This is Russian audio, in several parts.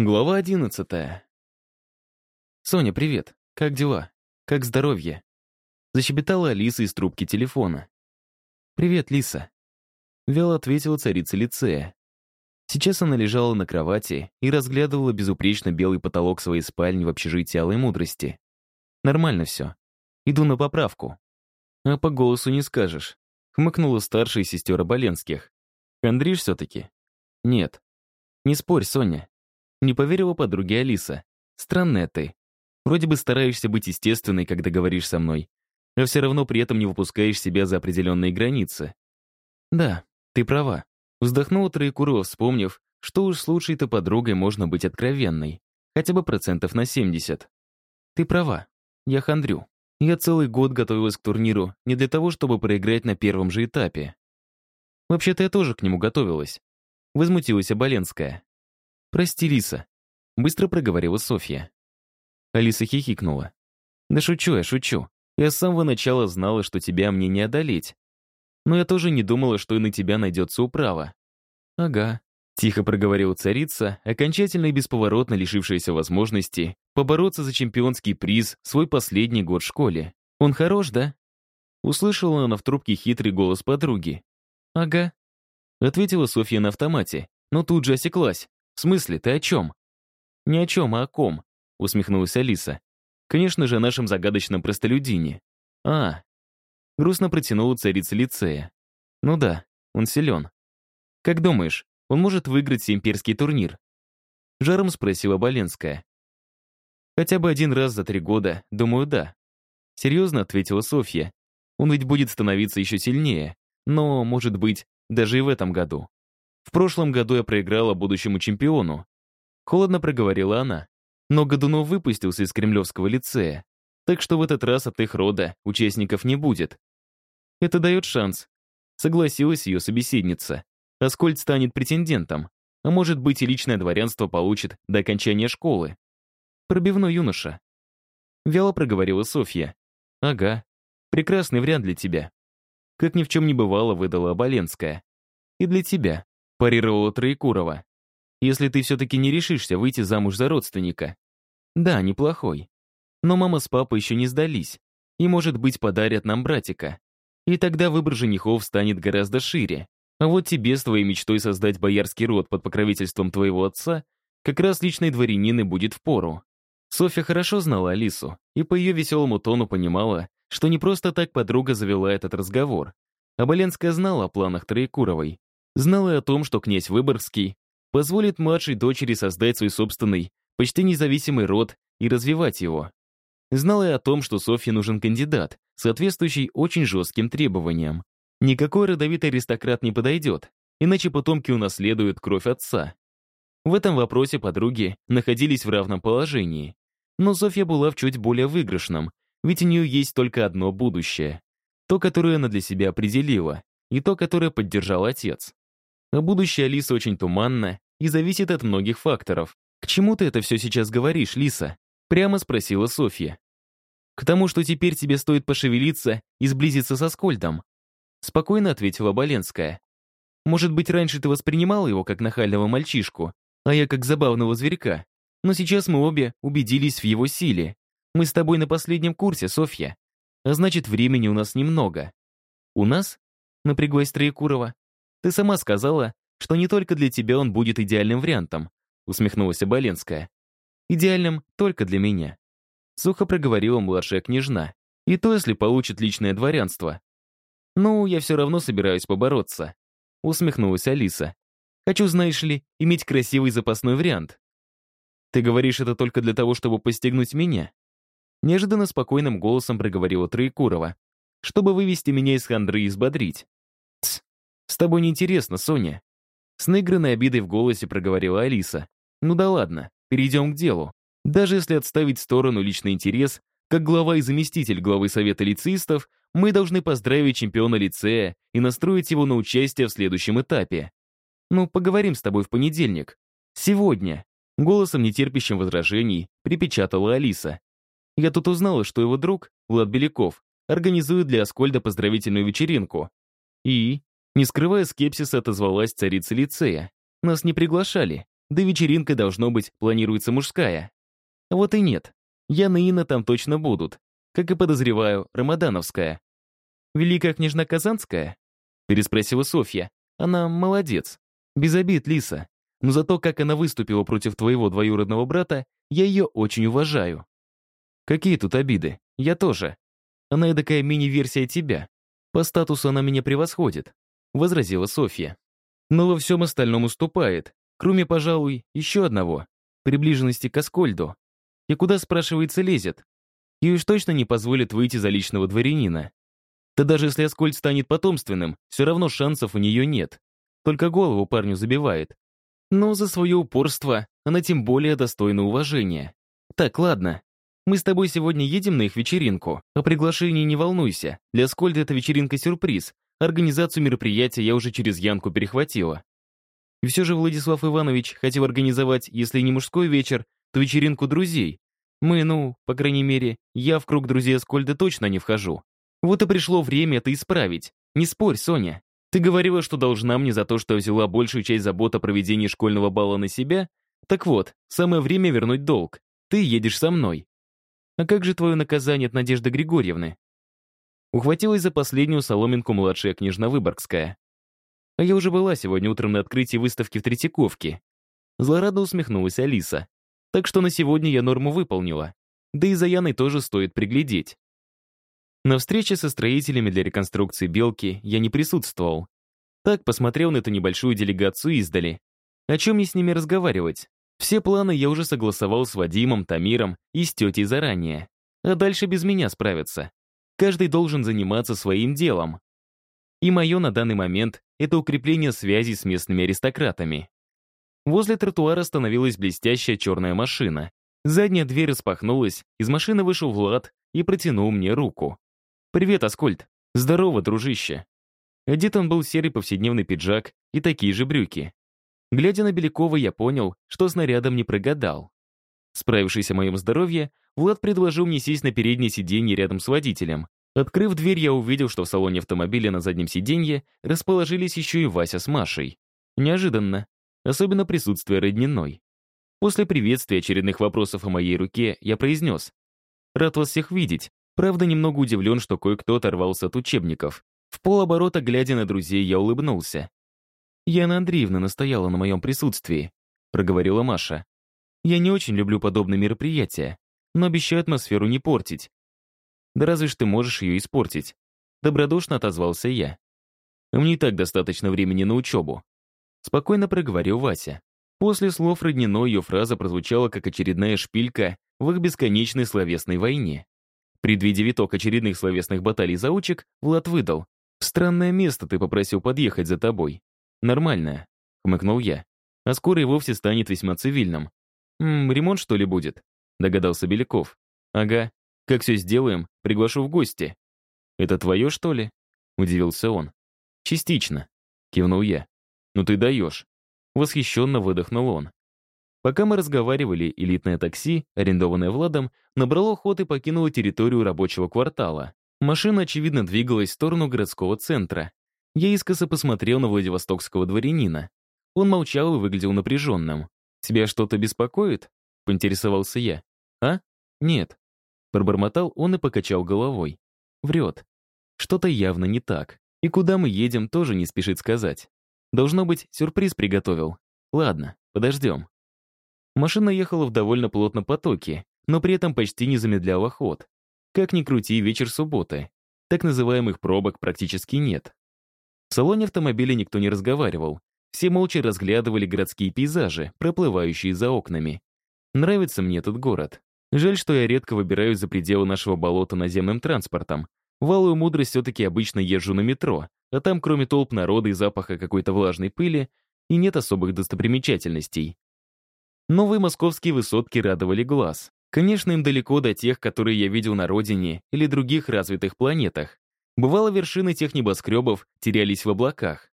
Глава одиннадцатая. «Соня, привет. Как дела? Как здоровье?» Защебетала Алиса из трубки телефона. «Привет, Лиса». Вяло ответила царица лицея. Сейчас она лежала на кровати и разглядывала безупречно белый потолок своей спальни в общежитии Алой Мудрости. «Нормально все. Иду на поправку». «А по голосу не скажешь», — хмыкнула старшая сестер Оболенских. «Хандришь все-таки?» «Нет». «Не спорь, Соня. Не поверила подруге Алиса. Странная ты. Вроде бы стараешься быть естественной, когда говоришь со мной, а все равно при этом не выпускаешь себя за определенные границы. Да, ты права. Вздохнула Троекурова, вспомнив, что уж с лучшей-то подругой можно быть откровенной. Хотя бы процентов на 70. Ты права. Я хандрю. Я целый год готовилась к турниру не для того, чтобы проиграть на первом же этапе. Вообще-то я тоже к нему готовилась. Возмутилась Оболенская. «Прости, Лиса», — быстро проговорила Софья. Алиса хихикнула. «Да шучу я, шучу. Я с самого начала знала, что тебя мне не одолеть. Но я тоже не думала, что и на тебя найдется управа». «Ага», — тихо проговорила царица, окончательно и бесповоротно лишившаяся возможности побороться за чемпионский приз свой последний год в школе. «Он хорош, да?» Услышала она в трубке хитрый голос подруги. «Ага», — ответила Софья на автомате, но тут же осеклась. «В смысле, ты о чем?» «Не о чем, а о ком», — усмехнулась Алиса. «Конечно же, о нашем загадочном простолюдине». «А». Грустно протянула царица лицея. «Ну да, он силен. Как думаешь, он может выиграть всеимперский турнир?» Жаром спросила Боленская. «Хотя бы один раз за три года, думаю, да». Серьезно ответила Софья. «Он ведь будет становиться еще сильнее, но, может быть, даже и в этом году». В прошлом году я проиграла будущему чемпиону. Холодно проговорила она. Но Годунов выпустился из Кремлевского лицея. Так что в этот раз от их рода участников не будет. Это дает шанс. Согласилась ее собеседница. Аскольд станет претендентом. А может быть и личное дворянство получит до окончания школы. Пробивной юноша. Вяло проговорила Софья. Ага. Прекрасный вариант для тебя. Как ни в чем не бывало, выдала Оболенская. И для тебя парировала Троекурова. «Если ты все-таки не решишься выйти замуж за родственника». «Да, неплохой. Но мама с папой еще не сдались, и, может быть, подарят нам братика. И тогда выбор женихов станет гораздо шире. А вот тебе с твоей мечтой создать боярский род под покровительством твоего отца как раз личной дворянины будет впору». Софья хорошо знала Алису и по ее веселому тону понимала, что не просто так подруга завела этот разговор. Аболенская знала о планах Троекуровой знал и о том, что князь Выборгский позволит младшей дочери создать свой собственный, почти независимый род и развивать его. Знал и о том, что Софье нужен кандидат, соответствующий очень жестким требованиям. Никакой родовитый аристократ не подойдет, иначе потомки унаследуют кровь отца. В этом вопросе подруги находились в равном положении. Но Софья была в чуть более выигрышном, ведь у нее есть только одно будущее. То, которое она для себя определила, и то, которое поддержал отец. А будущее Алисы очень туманно и зависит от многих факторов. «К чему ты это все сейчас говоришь, Лиса?» Прямо спросила Софья. «К тому, что теперь тебе стоит пошевелиться и сблизиться со Скольдом», спокойно ответила Боленская. «Может быть, раньше ты воспринимала его как нахального мальчишку, а я как забавного зверька. Но сейчас мы обе убедились в его силе. Мы с тобой на последнем курсе, Софья. А значит, времени у нас немного». «У нас?» — напряглась Троекурова. Ты сама сказала, что не только для тебя он будет идеальным вариантом, усмехнулась Оболенская. Идеальным только для меня. Сухо проговорила младшая княжна. И то, если получит личное дворянство. Ну, я все равно собираюсь побороться. Усмехнулась Алиса. Хочу, знаешь ли, иметь красивый запасной вариант. Ты говоришь это только для того, чтобы постигнуть меня? Неожиданно спокойным голосом проговорила Троекурова. Чтобы вывести меня из хандры и взбодрить. «С тобой неинтересно, Соня». С наигранной обидой в голосе проговорила Алиса. «Ну да ладно, перейдем к делу. Даже если отставить в сторону личный интерес, как глава и заместитель главы Совета лицеистов, мы должны поздравить чемпиона лицея и настроить его на участие в следующем этапе. Ну, поговорим с тобой в понедельник. Сегодня. Голосом, нетерпящим возражений, припечатала Алиса. Я тут узнала, что его друг, Влад Беляков, организует для Аскольда поздравительную вечеринку. И не скрывая скепсиса, отозвалась царица лицея. Нас не приглашали. да вечеринка, должно быть, планируется мужская. Вот и нет. Яна и Инна там точно будут. Как и подозреваю, Рамадановская. «Великая княжна Казанская?» переспросила Софья. «Она молодец. Без обид, Лиса. Но за то, как она выступила против твоего двоюродного брата, я ее очень уважаю». «Какие тут обиды? Я тоже. Она такая мини-версия тебя. По статусу она меня превосходит», — возразила Софья. «Но во всем остальном уступает, кроме, пожалуй, еще одного — приближенности к Аскольду. И куда, спрашивается, лезет? Ей уж точно не позволит выйти за личного дворянина. Да даже если Аскольд станет потомственным, все равно шансов у нее нет. Только голову парню забивает. Но за свое упорство она тем более достойна уважения. Так, ладно. Мы с тобой сегодня едем на их вечеринку. О приглашении не волнуйся. Для Аскольда эта вечеринка-сюрприз. Организацию мероприятия я уже через Янку перехватила. И все же Владислав Иванович хотел организовать, если не мужской вечер, то вечеринку друзей. Мы, ну, по крайней мере, я в круг друзей Аскольда точно не вхожу. Вот и пришло время это исправить. Не спорь, Соня. Ты говорила, что должна мне за то, что взяла большую часть забот о проведении школьного бала на себя? Так вот, самое время вернуть долг. Ты едешь со мной. А как же твое наказание от Надежды Григорьевны? Ухватилась за последнюю соломинку младшая княжна Выборгская. А я уже была сегодня утром на открытии выставки в Третьяковке. Злорадно усмехнулась Алиса. Так что на сегодня я норму выполнила. Да и за Яной тоже стоит приглядеть. На встрече со строителями для реконструкции «Белки» я не присутствовал. Так посмотрел на эту небольшую делегацию издали. О чем мне с ними разговаривать? Все планы я уже согласовал с Вадимом, Тамиром и с тетей заранее. А дальше без меня справятся. Каждый должен заниматься своим делом. И мое на данный момент — это укрепление связей с местными аристократами. Возле тротуара остановилась блестящая черная машина. Задняя дверь распахнулась, из машины вышел Влад и протянул мне руку. «Привет, Аскольд!» «Здорово, дружище!» Одет он был серый повседневный пиджак и такие же брюки. Глядя на Белякова, я понял, что снарядом не прогадал. Справившись о моем здоровье, Влад предложил мне сесть на переднее сиденье рядом с водителем. Открыв дверь, я увидел, что в салоне автомобиля на заднем сиденье расположились еще и Вася с Машей. Неожиданно. Особенно присутствие родниной. После приветствия очередных вопросов о моей руке я произнес. «Рад вас всех видеть. Правда, немного удивлен, что кое-кто оторвался от учебников. В полоборота, глядя на друзей, я улыбнулся. «Яна Андреевна настояла на моем присутствии», — проговорила Маша. «Я не очень люблю подобные мероприятия, но обещаю атмосферу не портить. Да разве ж ты можешь ее испортить?» Добродушно отозвался я. «Мне и так достаточно времени на учебу». Спокойно проговорил Вася. После слов Родниной ее фраза прозвучала как очередная шпилька в их бесконечной словесной войне. Предвидя виток очередных словесных баталий заучек, Влад выдал. «Странное место ты попросил подъехать за тобой». «Нормальное», — хмыкнул я. «А скоро и вовсе станет весьма цивильным». «Ммм, ремонт что ли будет?» — догадался Беляков. «Ага. Как все сделаем, приглашу в гости». «Это твое, что ли?» — удивился он. «Частично», — кивнул я. «Ну ты даешь». Восхищенно выдохнул он. Пока мы разговаривали, элитное такси, арендованное Владом, набрало ход и покинуло территорию рабочего квартала. Машина, очевидно, двигалась в сторону городского центра. Я искоса посмотрел на Владивостокского дворянина. Он молчал и выглядел напряженным. «Тебя что-то беспокоит?» — поинтересовался я. «А? Нет». Пробормотал он и покачал головой. Врет. Что-то явно не так. И куда мы едем, тоже не спешит сказать. Должно быть, сюрприз приготовил. Ладно, подождем. Машина ехала в довольно плотном потоке, но при этом почти не замедляла ход. Как ни крути, вечер субботы. Так называемых пробок практически нет. В салоне автомобиля никто не разговаривал. Все молча разглядывали городские пейзажи, проплывающие за окнами. Нравится мне этот город. Жаль, что я редко выбираюсь за пределы нашего болота наземным транспортом. Валую мудрость все-таки обычно езжу на метро, а там, кроме толп народа и запаха какой-то влажной пыли, и нет особых достопримечательностей. Новые московские высотки радовали глаз. Конечно, им далеко до тех, которые я видел на родине или других развитых планетах. Бывало, вершины тех небоскребов терялись в облаках.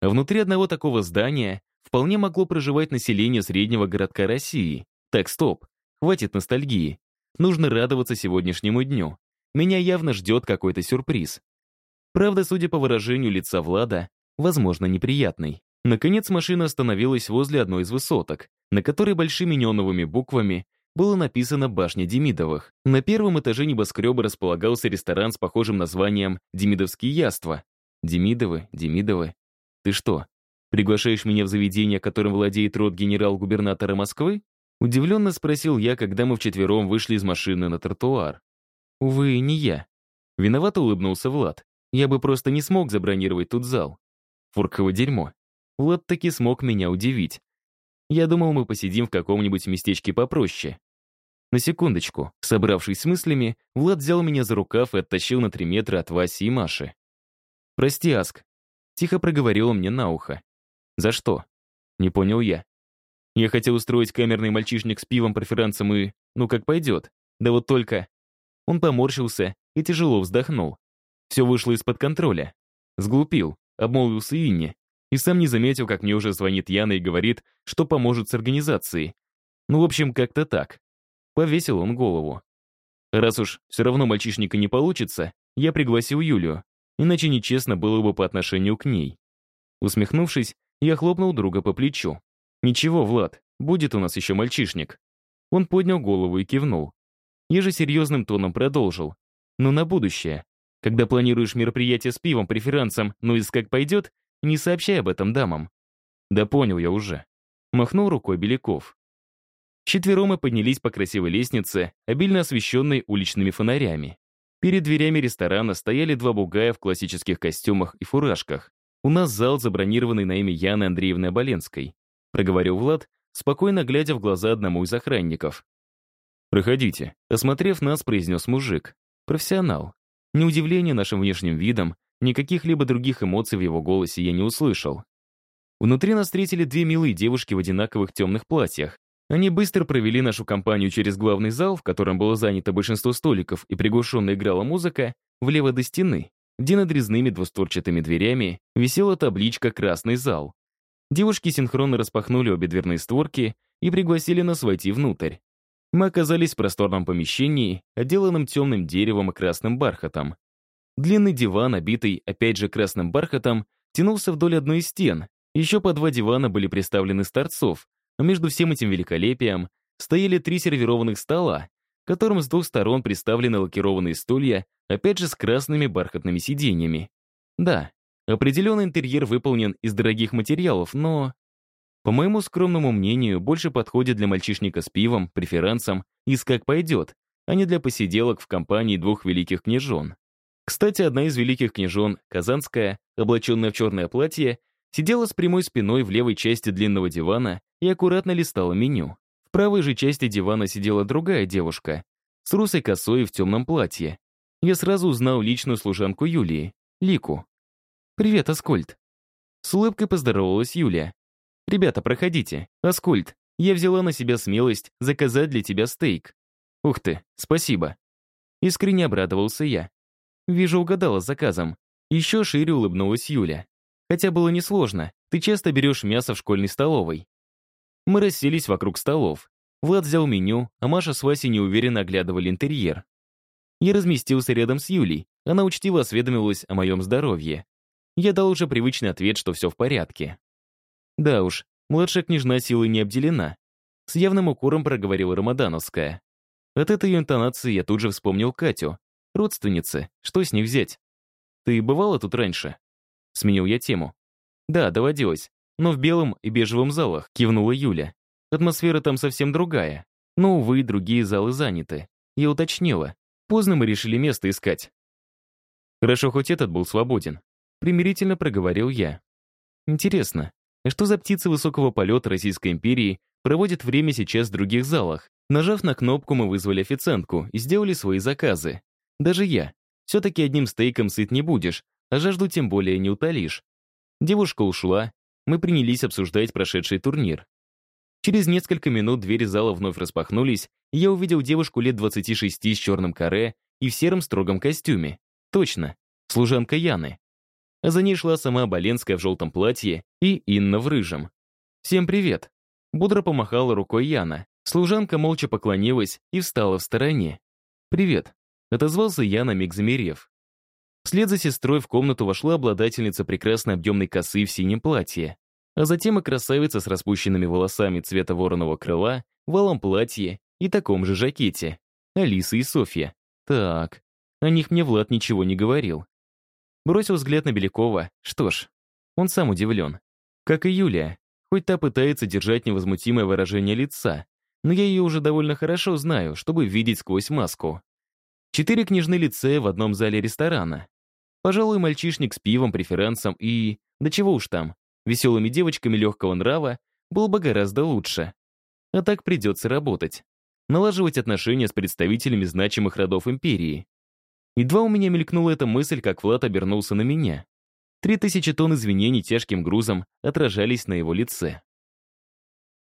А внутри одного такого здания вполне могло проживать население среднего городка России. Так, стоп, хватит ностальгии. Нужно радоваться сегодняшнему дню. Меня явно ждет какой-то сюрприз. Правда, судя по выражению лица Влада, возможно, неприятный. Наконец машина остановилась возле одной из высоток, на которой большими неоновыми буквами было написано «Башня Демидовых». На первом этаже небоскреба располагался ресторан с похожим названием «Демидовские яства». Демидовы, Демидовы. Ты что, приглашаешь меня в заведение, которым владеет род генерал-губернатора Москвы? Удивленно спросил я, когда мы вчетвером вышли из машины на тротуар. Увы, не я. Виновато улыбнулся Влад. Я бы просто не смог забронировать тут зал. Фурково дерьмо. Влад таки смог меня удивить. Я думал, мы посидим в каком-нибудь местечке попроще. На секундочку, собравшись с мыслями, Влад взял меня за рукав и оттащил на три метра от Васи и Маши. «Прости, Аск», — тихо проговорил мне на ухо. «За что?» — не понял я. Я хотел устроить камерный мальчишник с пивом, преферансом и... Ну, как пойдет. Да вот только... Он поморщился и тяжело вздохнул. Все вышло из-под контроля. Сглупил, обмолвился Инне. И сам не заметил, как мне уже звонит Яна и говорит, что поможет с организацией. Ну, в общем, как-то так. Повесил он голову. Раз уж все равно мальчишника не получится, я пригласил Юлию, иначе нечестно было бы по отношению к ней. Усмехнувшись, я хлопнул друга по плечу. «Ничего, Влад, будет у нас еще мальчишник». Он поднял голову и кивнул. Я же серьезным тоном продолжил. «Но на будущее. Когда планируешь мероприятие с пивом, преферансом, ну и как пойдет, не сообщай об этом дамам». «Да понял я уже». Махнул рукой Беляков. Четвером мы поднялись по красивой лестнице, обильно освещенной уличными фонарями. Перед дверями ресторана стояли два бугая в классических костюмах и фуражках. У нас зал, забронированный на имя Яны Андреевны Оболенской проговорил Влад, спокойно глядя в глаза одному из охранников. «Проходите», — осмотрев нас, произнес мужик. Профессионал. Ни удивления нашим внешним видом, ни каких-либо других эмоций в его голосе я не услышал. Внутри нас встретили две милые девушки в одинаковых темных платьях. Они быстро провели нашу компанию через главный зал, в котором было занято большинство столиков и приглушенно играла музыка, влево до стены, где над резными двустворчатыми дверями висела табличка «Красный зал». Девушки синхронно распахнули обе дверные створки и пригласили нас войти внутрь. Мы оказались в просторном помещении, отделанном темным деревом и красным бархатом. Длинный диван, обитый, опять же, красным бархатом, тянулся вдоль одной из стен. Еще по два дивана были приставлены с торцов, а между всем этим великолепием стояли три сервированных стола, которым с двух сторон приставлены лакированные стулья, опять же с красными бархатными сиденьями. Да, Определенный интерьер выполнен из дорогих материалов, но, по моему скромному мнению, больше подходит для мальчишника с пивом, преферансом и с как пойдет, а не для посиделок в компании двух великих княжон. Кстати, одна из великих княжон, Казанская, облаченная в черное платье, сидела с прямой спиной в левой части длинного дивана и аккуратно листала меню. В правой же части дивана сидела другая девушка, с русой косой в темном платье. Я сразу узнал личную служанку Юлии, Лику. «Привет, Аскольд». С улыбкой поздоровалась Юлия. «Ребята, проходите. Аскольд, я взяла на себя смелость заказать для тебя стейк». «Ух ты, спасибо». Искренне обрадовался я. Вижу, угадала с заказом. Еще шире улыбнулась Юля. Хотя было несложно, ты часто берешь мясо в школьной столовой. Мы расселись вокруг столов. Влад взял меню, а Маша с Васей неуверенно оглядывали интерьер. Я разместился рядом с Юлей. Она учтиво осведомилась о моем здоровье. Я дал уже привычный ответ, что все в порядке. Да уж, младшая княжна силой не обделена. С явным укором проговорила Рамадановская. От этой ее интонации я тут же вспомнил Катю. Родственницы, что с них взять? Ты бывала тут раньше? Сменил я тему. Да, доводилось. Но в белом и бежевом залах, кивнула Юля. Атмосфера там совсем другая. Но, увы, другие залы заняты. Я уточнила. Поздно мы решили место искать. Хорошо, хоть этот был свободен. Примирительно проговорил я. Интересно, а что за птицы высокого полета Российской империи проводят время сейчас в других залах? Нажав на кнопку, мы вызвали официантку и сделали свои заказы. Даже я. Все-таки одним стейком сыт не будешь, а жажду тем более не утолишь. Девушка ушла, мы принялись обсуждать прошедший турнир. Через несколько минут двери зала вновь распахнулись, и я увидел девушку лет 26 с черным каре и в сером строгом костюме. Точно, служанка Яны а за ней шла сама Боленская в желтом платье и Инна в рыжем. «Всем привет!» Бодро помахала рукой Яна. Служанка молча поклонилась и встала в стороне. «Привет!» — отозвался Яна миг замерев. Вслед за сестрой в комнату вошла обладательница прекрасной объемной косы в синем платье. а затем и красавица с распущенными волосами цвета вороного крыла, валом платье и таком же жакете. Алиса и Софья. Так, о них мне Влад ничего не говорил. Бросил взгляд на Белякова. Что ж, он сам удивлен. Как и Юлия, хоть та пытается держать невозмутимое выражение лица, но я ее уже довольно хорошо знаю, чтобы видеть сквозь маску. Четыре княжны лицея в одном зале ресторана. Пожалуй, мальчишник с пивом, преферансом и... Да чего уж там, веселыми девочками легкого нрава было бы гораздо лучше. А так придется работать. Налаживать отношения с представителями значимых родов империи. Едва у меня мелькнула эта мысль, как Влад обернулся на меня. Три тысячи тонн извинений тяжким грузом отражались на его лице.